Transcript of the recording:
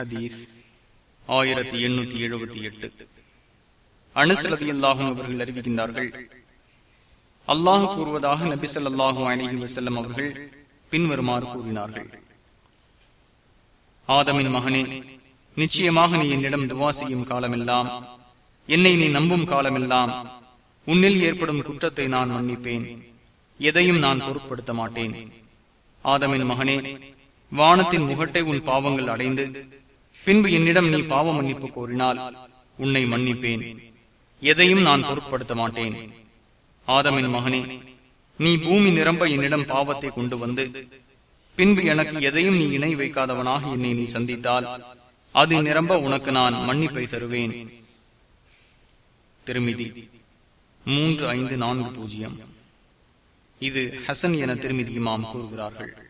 ஹதீஸ் ஆயிரத்தி எண்ணூத்தி எழுபத்தி எட்டு. அனுசரதி அல்லாஹும் அவர்கள் அறிவிக்கின்றார்கள் அல்லாஹு கூறுவதாக நபி சொல்லாஹு அலஹி வசல்லம் அவர்கள் பின்வருமாறு கூறினார்கள். ஆதமின் மகனே நிச்சயமாக நீ என்னிடம் துவா செய்யும் காலமெல்லாம் என்னை நீ நம்பும் காலமெல்லாம் உன்னில் ஏற்படும் குற்றத்தை நான் மன்னிப்பேன் எதையும் நான் பொருட்படுத்த மாட்டேன் ஆதமின் மகனே வானத்தின் முகட்டை உன் பாவங்கள் அடைந்து பின்பு என்னிடம் நீ பாவ மன்னிப்பு கோரினால் உன்னை மன்னிப்பேன். எதையும் நான் பொருட்படுத்த மாட்டேன். ஆதமின் மகனே நீ பூமி நிரம்ப என்னிடம் பாவத்தை கொண்டு வந்து பின்பு எனக்கு எதையும் நீ இணை வைக்காதவனாக என்னை நீ சந்தித்தால் அது நிரம்ப உனக்கு நான் மன்னிப்பை தருவேன். திருமிதி மூன்று ஐந்து நான்கு பூஜ்ஜியம். இது ஹசன் என திருமிதி இமாம் கூறுகிறார்கள்.